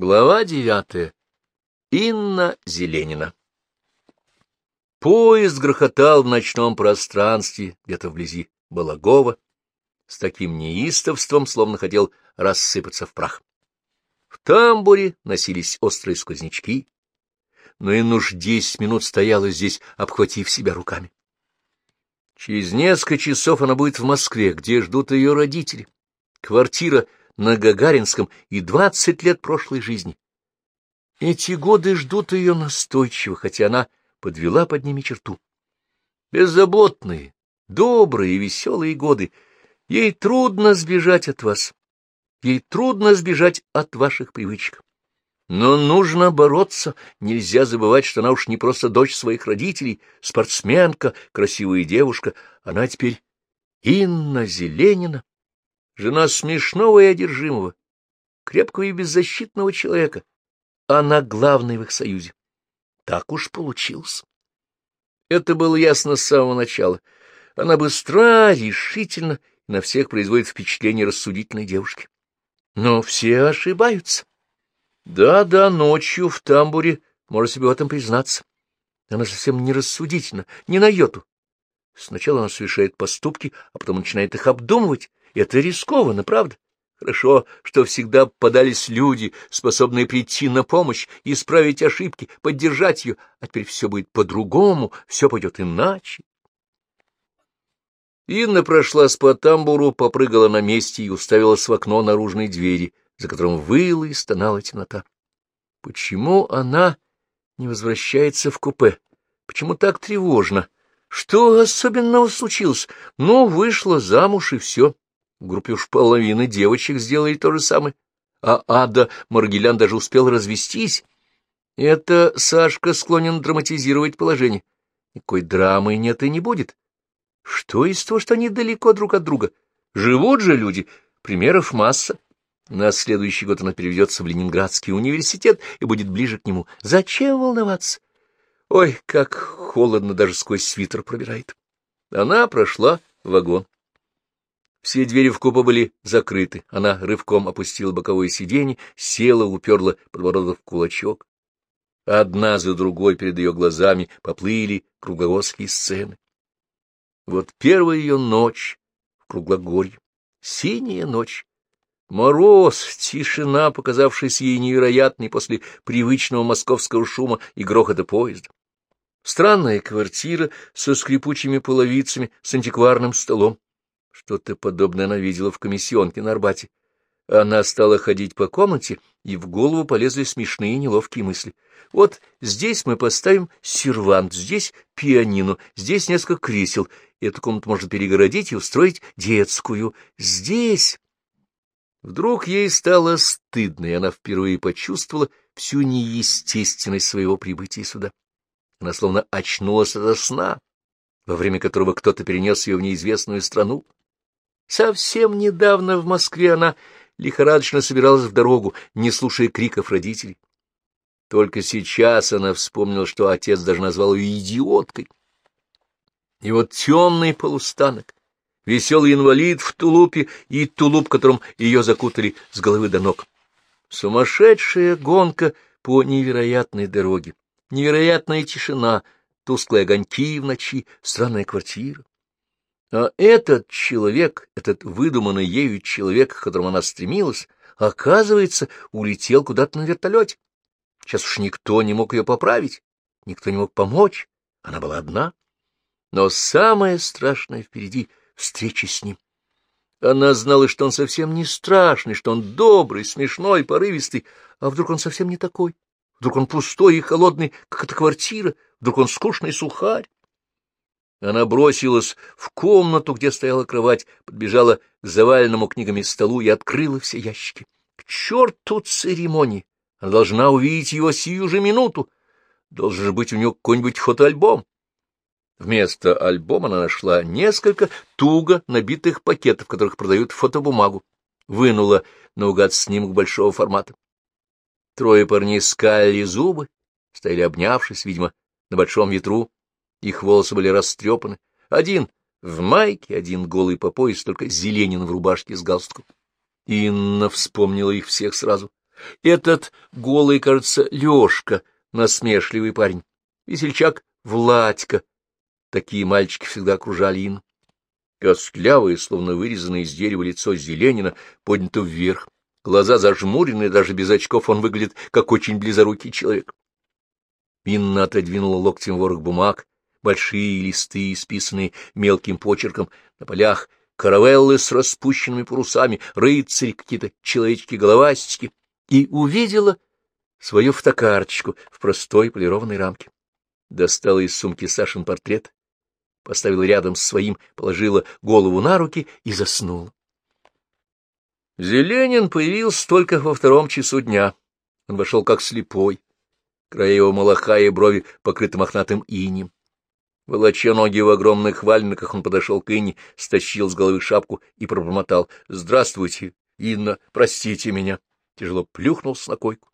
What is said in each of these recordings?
Глава девятая. Инна Зеленина. Поезд грохотал в ночном пространстве, где-то вблизи Балагова, с таким неистовством, словно хотел рассыпаться в прах. В тамбуре носились острые сквознячки, но Инна уж десять минут стояла здесь, обхватив себя руками. Через несколько часов она будет в Москве, где ждут ее родители. Квартира на Гагаринском и двадцать лет прошлой жизни. Эти годы ждут ее настойчиво, хотя она подвела под ними черту. Беззаботные, добрые и веселые годы. Ей трудно сбежать от вас. Ей трудно сбежать от ваших привычек. Но нужно бороться, нельзя забывать, что она уж не просто дочь своих родителей, спортсменка, красивая девушка, она теперь Инна Зеленина, жена смешного и одержимого, крепкого и беззащитного человека. Она главная в их союзе. Так уж получилось. Это было ясно с самого начала. Она быстра, решительно на всех производит впечатление рассудительной девушки. Но все ошибаются. Да-да, ночью в тамбуре можно себе в этом признаться. Она совсем не рассудительна, не на йоту. Сначала она совершает поступки, а потом начинает их обдумывать. Это рискованно, правда? Хорошо, что всегда подались люди, способные прийти на помощь, исправить ошибки, поддержать ее, а теперь все будет по-другому, все пойдет иначе. Инна прошлась по тамбуру, попрыгала на месте и уставилась в окно наружной двери, за которым выла и стонала темнота. Почему она не возвращается в купе? Почему так тревожно? Что особенного случилось? Ну, вышла замуж и все. Группе уж половины девочек сделали то же самое. А Ада Маргелян даже успел развестись. Это Сашка склонен драматизировать положение. Никакой драмы нет и не будет. Что из того, что они далеко друг от друга? Живут же люди, примеров масса. На следующий год она переведется в Ленинградский университет и будет ближе к нему. Зачем волноваться? Ой, как холодно даже сквозь свитер пробирает. Она прошла вагон. Все двери в купе были закрыты. Она рывком опустила боковое сиденье, села, уперла подбородок в кулачок. Одна за другой перед ее глазами поплыли круглогодские сцены. Вот первая ее ночь в Круглогорье, синяя ночь, Мороз, тишина, показавшаяся ей невероятной после привычного московского шума и грохота поезда. Странная квартира со скрипучими половицами, с антикварным столом. Что-то подобное она видела в комиссионке на Арбате. Она стала ходить по комнате, и в голову полезли смешные неловкие мысли. Вот здесь мы поставим сервант, здесь пианино, здесь несколько кресел. Эту комнату можно перегородить и устроить детскую. Здесь... Вдруг ей стало стыдно, и она впервые почувствовала всю неестественность своего прибытия сюда. Она словно очнулась от сна, во время которого кто-то перенес ее в неизвестную страну. Совсем недавно в Москве она лихорадочно собиралась в дорогу, не слушая криков родителей. Только сейчас она вспомнила, что отец даже назвал ее идиоткой. И вот темный полустанок, веселый инвалид в тулупе и тулуп, которым ее закутали с головы до ног. Сумасшедшая гонка по невероятной дороге, невероятная тишина, тусклые огоньки в ночи, странная квартира. А этот человек, этот выдуманный ею человек, к которому она стремилась, оказывается, улетел куда-то на вертолете. Сейчас уж никто не мог ее поправить, никто не мог помочь, она была одна. Но самое страшное впереди — встречи с ним. Она знала, что он совсем не страшный, что он добрый, смешной, порывистый, а вдруг он совсем не такой? Вдруг он пустой и холодный, как эта квартира? Вдруг он скучный сухарь? Она бросилась в комнату, где стояла кровать, подбежала к заваленному книгами столу и открыла все ящики. К черту церемонии! Она должна увидеть его сию же минуту. Должен же быть у нее какой-нибудь фотоальбом. Вместо альбома она нашла несколько туго набитых пакетов, в которых продают фотобумагу. Вынула наугад снимок большого формата. Трое парней скалили зубы, стояли обнявшись, видимо, на большом ветру. Их волосы были растрепаны. Один в майке, один голый по пояс, только Зеленин в рубашке с галстуком. Инна вспомнила их всех сразу. Этот голый, кажется, Лёшка, насмешливый парень. Весельчак Владька. Такие мальчики всегда окружали Инну. Костлявое, словно вырезанное из дерева лицо Зеленина, поднято вверх. Глаза зажмурены, даже без очков он выглядит, как очень близорукий человек. Инна отодвинула локтем ворох бумаг, большие листы, исписанные мелким почерком, на полях каравеллы с распущенными парусами, рыцари, какие-то человечки-головастики, и увидела свою фотокарточку в простой полированной рамке. Достала из сумки Сашин портрет, поставила рядом с своим, положила голову на руки и заснула. Зеленин появился только во втором часу дня. Он вошел как слепой. Края его малаха и брови покрыты мохнатым инем. Волоча ноги в огромных валенках, он подошел к Инне, стащил с головы шапку и пробормотал. — Здравствуйте, Инна, простите меня. Тяжело плюхнулся на койку.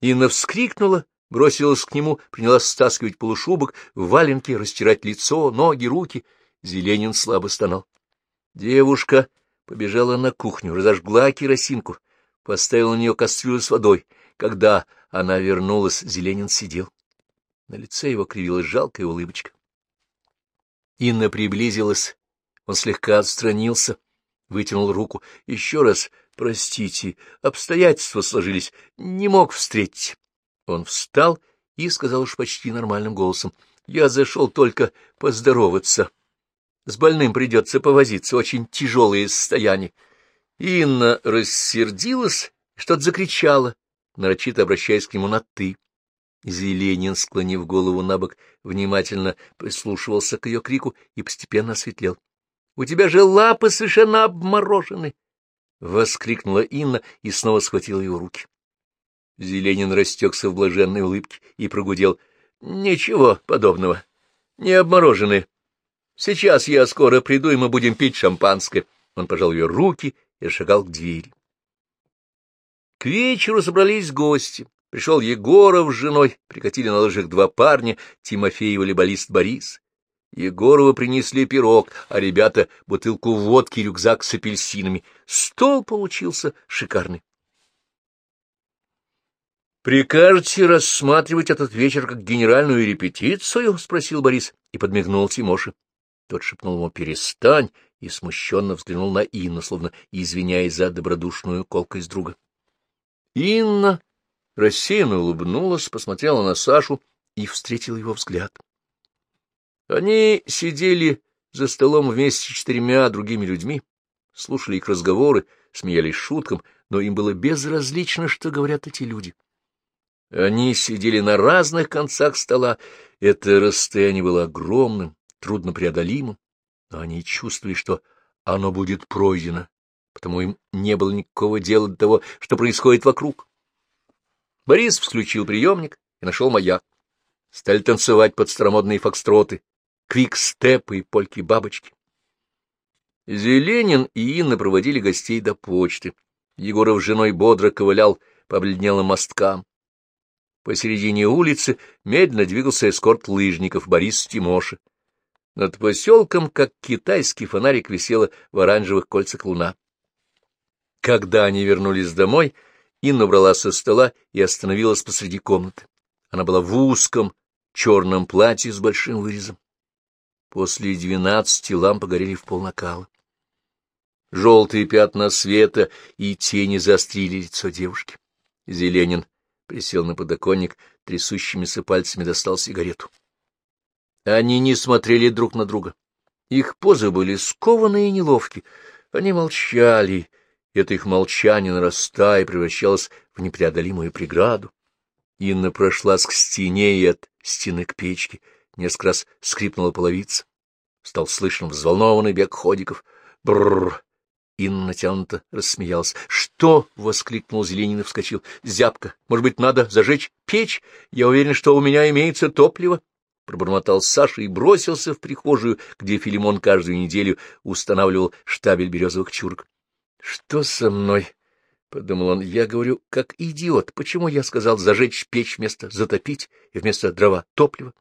Инна вскрикнула, бросилась к нему, принялась стаскивать полушубок, валенки, растирать лицо, ноги, руки. Зеленин слабо стонал. Девушка побежала на кухню, разожгла керосинку, поставила на нее кастрюлю с водой. Когда она вернулась, Зеленин сидел. На лице его кривилась жалкая улыбочка. Инна приблизилась, он слегка отстранился, вытянул руку. Еще раз, простите, обстоятельства сложились, не мог встретить. Он встал и сказал уж почти нормальным голосом. Я зашел только поздороваться. С больным придется повозиться, очень тяжелое состояние. Инна рассердилась, что-то закричала, нарочито обращаясь к нему на «ты». Зеленин, склонив голову на бок, внимательно прислушивался к ее крику и постепенно осветлел. — У тебя же лапы совершенно обморожены! — воскликнула Инна и снова схватила его руки. Зеленин растекся в блаженной улыбке и прогудел. — Ничего подобного. Не обморожены. Сейчас я скоро приду, и мы будем пить шампанское. Он пожал ее руки и шагал к двери. К вечеру собрались гости. Пришел Егоров с женой, прикатили на лыжах два парня, Тимофей и волейболист Борис. Егорова принесли пирог, а ребята — бутылку водки, рюкзак с апельсинами. Стол получился шикарный. «Прикажете рассматривать этот вечер как генеральную репетицию?» — спросил Борис и подмигнул Тимоше. Тот шепнул ему «перестань» и смущенно взглянул на Инну, словно извиняясь за добродушную колкость друга. Инна рассеянно улыбнулась, посмотрела на Сашу и встретила его взгляд. Они сидели за столом вместе с четырьмя другими людьми, слушали их разговоры, смеялись шуткам, но им было безразлично, что говорят эти люди. Они сидели на разных концах стола, это расстояние было огромным, труднопреодолимым, но они чувствовали, что оно будет пройдено, потому им не было никакого дела до того, что происходит вокруг. Борис включил приемник и нашел маяк. Стали танцевать под старомодные фокстроты, квик-степы и польки-бабочки. Зеленин и Инна проводили гостей до почты. Егоров с женой бодро ковылял по обледнелым мосткам. Посередине улицы медленно двигался эскорт лыжников Борис Тимоша. Над поселком, как китайский фонарик, висела в оранжевых кольцах луна. Когда они вернулись домой, Инна брала со стола и остановилась посреди комнаты. Она была в узком черном платье с большим вырезом. После двенадцати лампы горели в пол накала. Желтые пятна света и тени заострили лицо девушки. Зеленин присел на подоконник, трясущимися пальцами достал сигарету. Они не смотрели друг на друга. Их позы были скованы и неловки. Они молчали, это их молчание, нарастая, превращалось в непреодолимую преграду. Инна прошлась к стене и от стены к печке. Несколько раз скрипнула половица. Стал слышен взволнованный бег ходиков. Бррр! Инна натянуто рассмеялась. «Что?» — воскликнул Зеленин и вскочил. «Зябко. Может быть, надо зажечь печь? Я уверен, что у меня имеется топливо». Пробормотал Саша и бросился в прихожую, где Филимон каждую неделю устанавливал штабель березовых чурок. — Что со мной? — подумал он. — Я говорю, как идиот. Почему я сказал зажечь печь вместо затопить и вместо дрова топливо?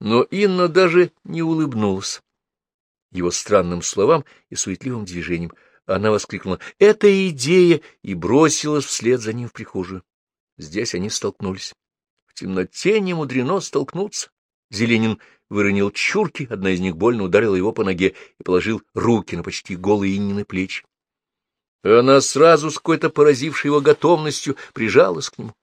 Но Инна даже не улыбнулась его странным словам и суетливым движением. Она воскликнула «Это идея!» и бросилась вслед за ним в прихожую. Здесь они столкнулись. В темноте не мудрено столкнуться. Зеленин выронил чурки, одна из них больно ударила его по ноге и положил руки на почти голые Иннины плечи. Она сразу с какой-то поразившей его готовностью прижалась к нему.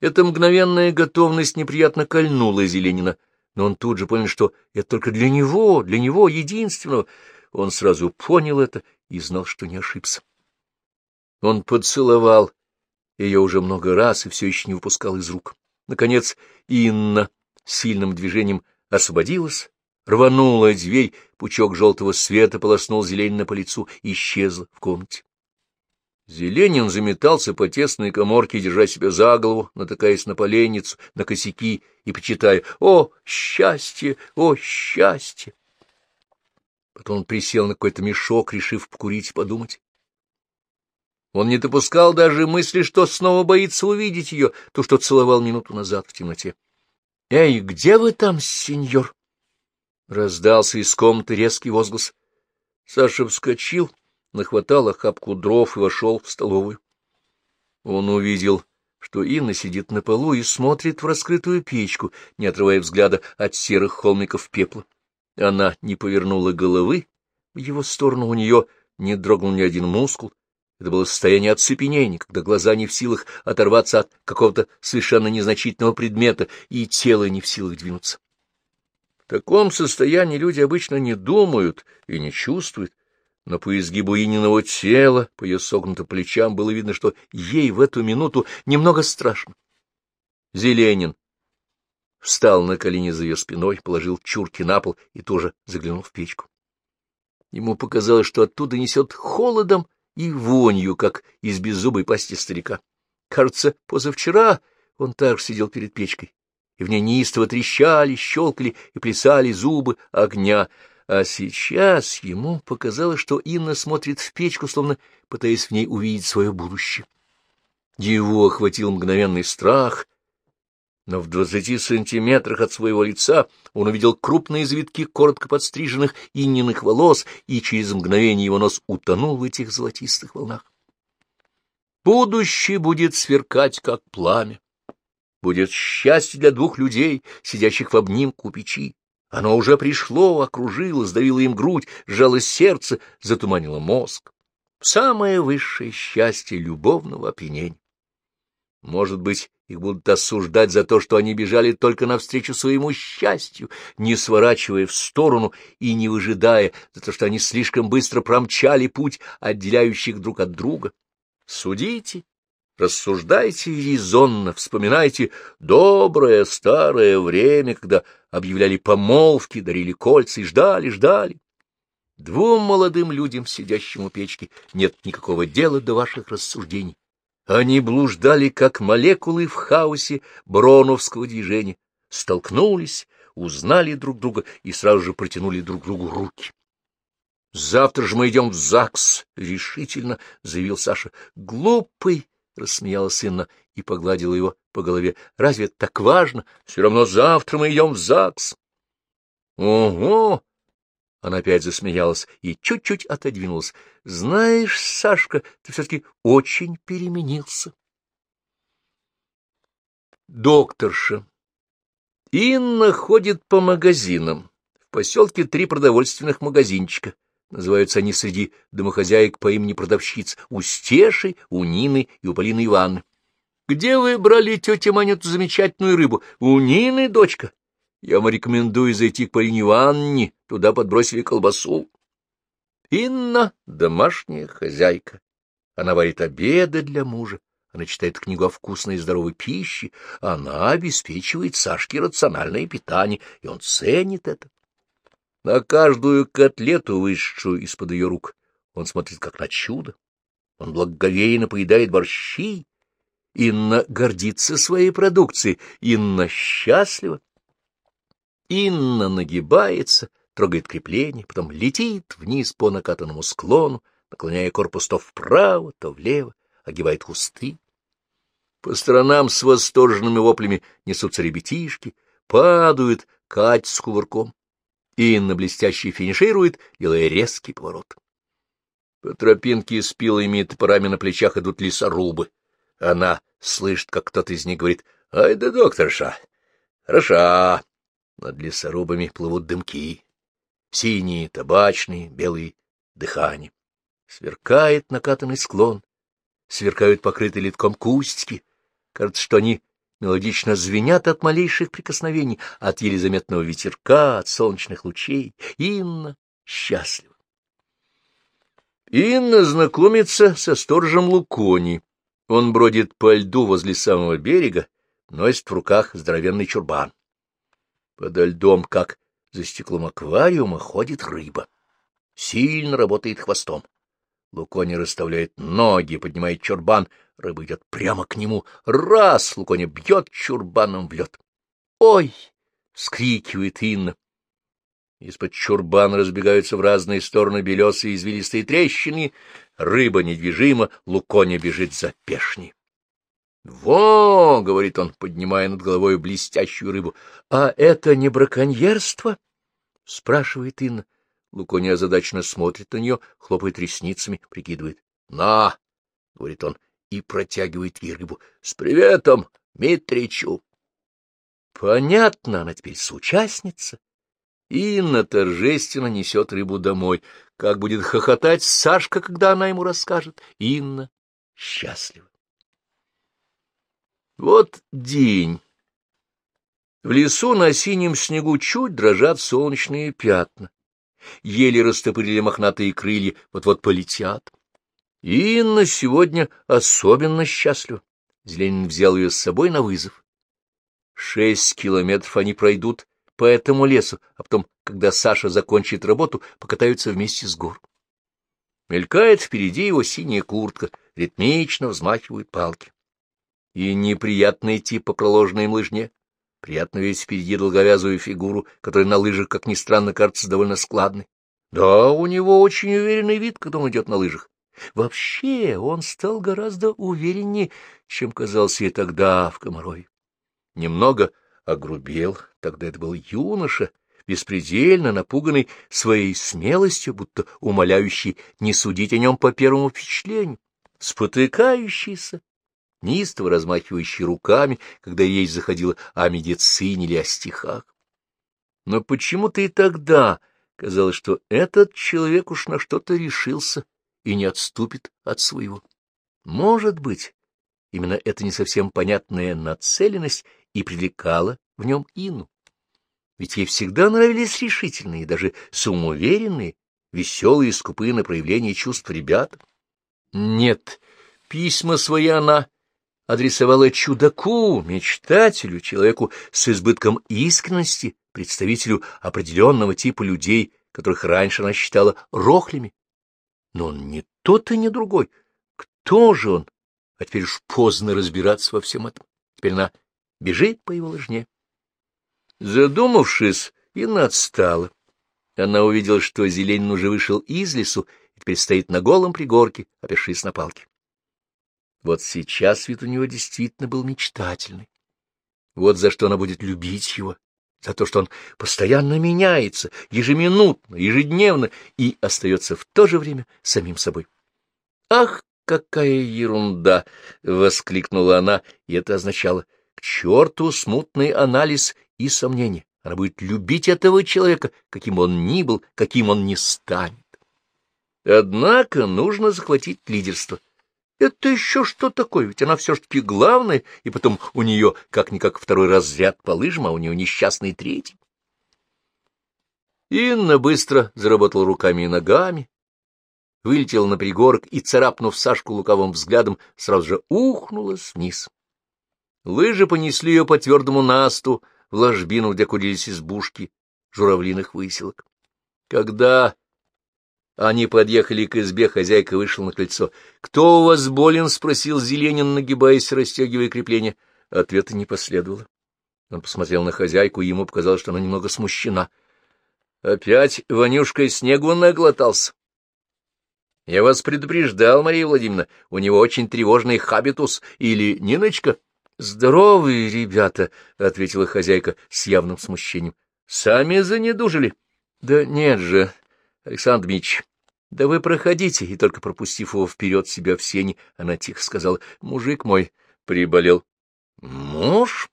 Эта мгновенная готовность неприятно кольнула Зеленина, но он тут же понял, что это только для него, для него единственного. Он сразу понял это и знал, что не ошибся. Он поцеловал ее уже много раз и все еще не выпускал из рук. Наконец Инна сильным движением освободилась, рванула дверь, пучок желтого света полоснул Зеленина по лицу и исчезла в комнате. Зеленин заметался по тесной коморке, держа себя за голову, натыкаясь на поленницу, на косяки и почитая «О, счастье! О, счастье!» Потом он присел на какой-то мешок, решив покурить и подумать. Он не допускал даже мысли, что снова боится увидеть ее, то, что целовал минуту назад в темноте. — Эй, где вы там, сеньор? Раздался из комнаты резкий возглас. Саша вскочил, нахватал охапку дров и вошел в столовую. Он увидел, что Инна сидит на полу и смотрит в раскрытую печку, не отрывая взгляда от серых холмиков пепла. Она не повернула головы, в его сторону у нее не дрогнул ни один мускул, это было состояние оцепенения, когда глаза не в силах оторваться от какого-то совершенно незначительного предмета, и тело не в силах двинуться. В таком состоянии люди обычно не думают и не чувствуют, но по изгибу Ининого тела, по ее согнутым плечам было видно, что ей в эту минуту немного страшно. Зеленин встал на колени за ее спиной, положил чурки на пол и тоже заглянул в печку. Ему показалось, что оттуда несет холодом, и вонью, как из беззубой пасти старика. Кажется, позавчера он также сидел перед печкой, и в ней неистово трещали, щелкали и плясали зубы огня, а сейчас ему показалось, что Инна смотрит в печку, словно пытаясь в ней увидеть свое будущее. Его охватил мгновенный страх — но в двадцати сантиметрах от своего лица он увидел крупные завитки коротко подстриженных инниных волос, и через мгновение его нос утонул в этих золотистых волнах. Будущее будет сверкать, как пламя. Будет счастье для двух людей, сидящих в обнимку печи. Оно уже пришло, окружило, сдавило им грудь, сжало сердце, затуманило мозг. Самое высшее счастье любовного опьянения. Может быть, их будут осуждать за то, что они бежали только навстречу своему счастью, не сворачивая в сторону и не выжидая, за то, что они слишком быстро промчали путь, отделяющий их друг от друга. Судите, рассуждайте резонно, вспоминайте доброе старое время, когда объявляли помолвки, дарили кольца и ждали, ждали. Двум молодым людям, сидящим у печки, нет никакого дела до ваших рассуждений. Они блуждали, как молекулы в хаосе броновского движения, столкнулись, узнали друг друга и сразу же протянули друг другу руки. — Завтра же мы идем в ЗАГС, — решительно заявил Саша. — Глупый, — рассмеялась Инна и погладила его по голове. — Разве это так важно? Все равно завтра мы идем в ЗАГС. — Ого! Она опять засмеялась и чуть-чуть отодвинулась. — Знаешь, Сашка, ты все-таки очень переменился. Докторша. Инна ходит по магазинам. В поселке три продовольственных магазинчика. Называются они среди домохозяек по имени продавщиц у Стеши, у Нины и у Полины Ивановны. — Где вы брали, тетя Маня, эту замечательную рыбу? — У Нины, дочка. Я вам рекомендую зайти к Полине Ивановне, туда подбросили колбасу. Инна — домашняя хозяйка. Она варит обеды для мужа, она читает книгу о вкусной и здоровой пище, она обеспечивает Сашке рациональное питание, и он ценит это. На каждую котлету, вышедшую из-под ее рук, он смотрит как на чудо. Он благоговейно поедает борщи. Инна гордится своей продукцией, Инна счастлива. Инна нагибается, трогает крепление, потом летит вниз по накатанному склону, наклоняя корпус то вправо, то влево, огибает кусты. По сторонам с восторженными воплями несутся ребятишки, падают, кать с кувырком. Инна блестяще финиширует, делая резкий поворот. По тропинке с пилами и топорами на плечах идут лесорубы. Она слышит, как кто-то из них говорит «Ай да докторша! Хороша!» Над лесорубами плывут дымки. Синие, табачные, белые дыхания. Сверкает накатанный склон. Сверкают покрытые литком кустики. Кажется, что они мелодично звенят от малейших прикосновений, от еле заметного ветерка, от солнечных лучей. Инна счастлива. Инна знакомится со сторожем Лукони. Он бродит по льду возле самого берега, носит в руках здоровенный чурбан. Подо льдом, как за стеклом аквариума, ходит рыба. Сильно работает хвостом. Лукони расставляет ноги, поднимает чурбан. Рыба идет прямо к нему. Раз! Лукони бьет чурбаном в лед. «Ой!» — скрикивает Инна. Из-под чурбана разбегаются в разные стороны белесые извилистые трещины. Рыба недвижима, Луконя бежит за пешней. «Во!» — говорит он, поднимая над головой блестящую рыбу. «А это не браконьерство?» — спрашивает Инна. Луконя озадаченно смотрит на нее, хлопает ресницами, прикидывает. «На!» — говорит он и протягивает ей. «С приветом, Митричу!» Понятно, она теперь соучастница. Инна торжественно несет рыбу домой. Как будет хохотать Сашка, когда она ему расскажет. Инна счастлива. Вот день. В лесу на синем снегу чуть дрожат солнечные пятна. Еле растопырили мохнатые крылья, вот-вот полетят. Инна сегодня особенно счастлива. Зеленин взял ее с собой на вызов. Шесть километров они пройдут по этому лесу, а потом, когда Саша закончит работу, покатаются вместе с гор. Мелькает впереди его синяя куртка, ритмично взмахивают палки. И неприятно идти по проложенной лыжне. Приятно видеть впереди долговязую фигуру, которая на лыжах, как ни странно, кажется довольно складной. Да, у него очень уверенный вид, когда он идет на лыжах. Вообще, он стал гораздо увереннее, чем казался и тогда в Комарове. Немного огрубел, тогда это был юноша, беспредельно напуганный своей смелостью, будто умоляющий не судить о нем по первому впечатлению, спотыкающийся, неистово размахивающий руками, когда речь заходила о медицине или о стихах. Но почему-то и тогда казалось, что этот человек уж на что-то решился и не отступит от своего. Может быть, именно эта не совсем понятная нацеленность и привлекала в нем Ину. Ведь ей всегда нравились решительные, даже самоуверенные, веселые и скупые на проявление чувств ребята. Нет, письма свои она адресовала чудаку, мечтателю, человеку с избытком искренности, представителю определенного типа людей, которых раньше она считала рохлями. Но он не тот и не другой. Кто же он? А теперь уж поздно разбираться во всем этом. Теперь она бежит по его лыжне. Задумавшись, Инна отстала. Она увидела, что Зеленин уже вышел из лесу и теперь стоит на голом пригорке, опершись на палке. Вот сейчас вид у него действительно был мечтательный. Вот за что она будет любить его, за то, что он постоянно меняется, ежеминутно, ежедневно и остается в то же время самим собой. «Ах, какая ерунда!» — воскликнула она, и это означало «к черту смутный анализ и сомнения». Она будет любить этого человека, каким он ни был, каким он ни станет. Однако нужно захватить лидерство — это еще что такое? Ведь она все-таки главная, и потом у нее как-никак второй разряд по лыжам, а у нее несчастный третий. Инна быстро заработала руками и ногами, вылетела на пригорок и, царапнув Сашку луковым взглядом, сразу же ухнулась вниз. Лыжи понесли ее по твердому насту в ложбину, где курились избушки журавлиных выселок. Когда они подъехали к избе, хозяйка вышла на крыльцо. — Кто у вас болен? — спросил Зеленин, нагибаясь, расстегивая крепление. Ответа не последовало. Он посмотрел на хозяйку, и ему показалось, что она немного смущена. — Опять Ванюшка снегу наглотался. — Я вас предупреждал, Мария Владимировна, у него очень тревожный хабитус. Или Ниночка? — Здоровые ребята, — ответила хозяйка с явным смущением. — Сами занедужили. — Да нет же, Александр Мич, — Да вы проходите, и только пропустив его вперед себя в сени, она тихо сказала, — Мужик мой приболел. — Муж?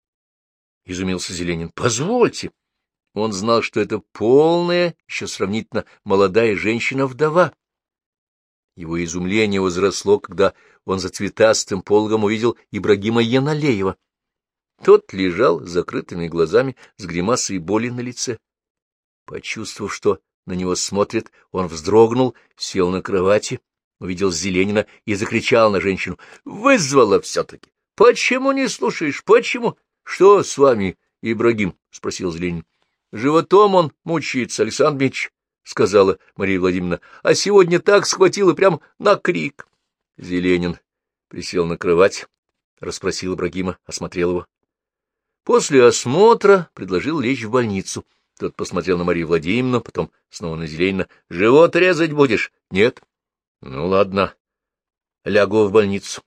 — изумился Зеленин. — Позвольте. Он знал, что это полная, еще сравнительно молодая женщина-вдова. Его изумление возросло, когда он за цветастым пологом увидел Ибрагима Яналеева. Тот лежал с закрытыми глазами, с гримасой боли на лице. Почувствовав, что на него смотрит, он вздрогнул, сел на кровати, увидел Зеленина и закричал на женщину. — Вызвала все-таки! Почему не слушаешь? Почему? — Что с вами, Ибрагим? — спросил Зеленин. — Животом он мучается, Александр Мич, — сказала Мария Владимировна, — а сегодня так схватила прям на крик. Зеленин присел на кровать, расспросил Ибрагима, осмотрел его. После осмотра предложил лечь в больницу — тот посмотрел на Марию Владимировну, потом снова на Зеленина. — Живот резать будешь? — Нет. — Ну, ладно. Лягу в больницу.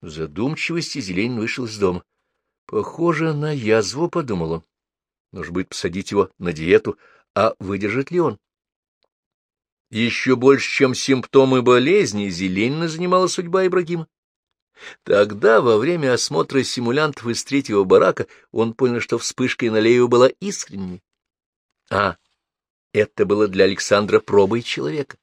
В задумчивости Зеленин вышел из дома. — Похоже на язву, — подумал он. Нужно будет посадить его на диету, а выдержит ли он? Еще больше, чем симптомы болезни, Зеленина занимала судьба Ибрагима. Тогда, во время осмотра симулянтов из третьего барака, он понял, что вспышка Иналеева была искренней. А это было для Александра пробой человека.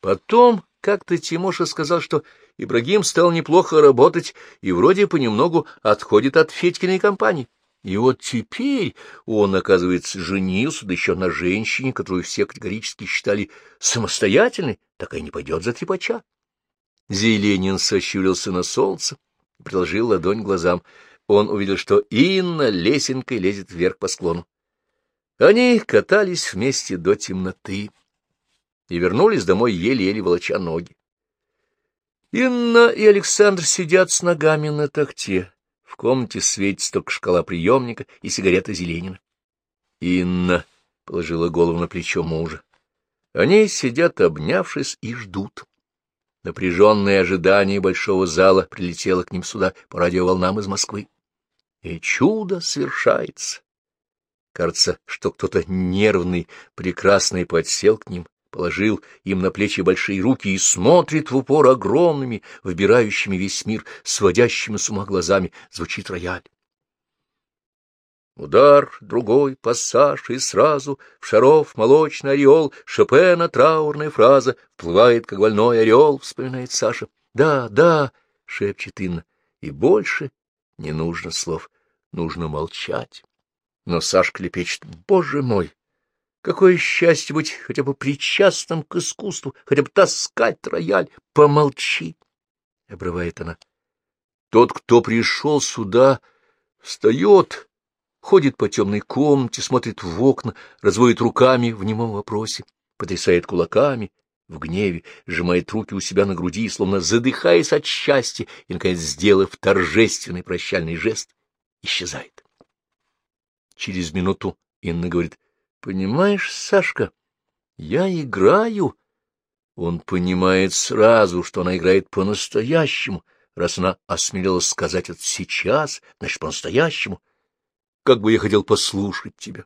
Потом как-то Тимоша сказал, что Ибрагим стал неплохо работать и вроде понемногу отходит от Федькиной компании. И вот теперь он, оказывается, женился, да еще на женщине, которую все категорически считали самостоятельной, такая не пойдет за трепача. Зеленин сощурился на солнце, приложил ладонь к глазам. Он увидел, что Инна лесенкой лезет вверх по склону. Они катались вместе до темноты и вернулись домой еле-еле волоча ноги. Инна и Александр сидят с ногами на тахте. В комнате светится только шкала приемника и сигарета Зеленина. Инна положила голову на плечо мужа. Они сидят, обнявшись, и ждут. Напряженное ожидание большого зала прилетело к ним сюда по радиоволнам из Москвы. И чудо свершается. Кажется, что кто-то нервный, прекрасный подсел к ним, положил им на плечи большие руки и смотрит в упор огромными, выбирающими весь мир, сводящими с ума глазами, звучит рояль. Удар, другой, пассаж, и сразу в шаров молочный ореол Шопена траурная фраза вплывает, как больной орел, вспоминает Саша. «Да, да», — шепчет Инна, — «и больше не нужно слов, нужно молчать». Но Сашка лепечет, боже мой, какое счастье быть хотя бы причастным к искусству, хотя бы таскать рояль. Помолчи, — обрывает она. Тот, кто пришел сюда, встает, ходит по темной комнате, смотрит в окна, разводит руками в немом вопросе, потрясает кулаками, в гневе, сжимает руки у себя на груди, словно задыхаясь от счастья, и, наконец, сделав торжественный прощальный жест, исчезает. Через минуту Инна говорит, — Понимаешь, Сашка, я играю. Он понимает сразу, что она играет по-настоящему, раз она осмелилась сказать это сейчас, значит, по-настоящему. Как бы я хотел послушать тебя.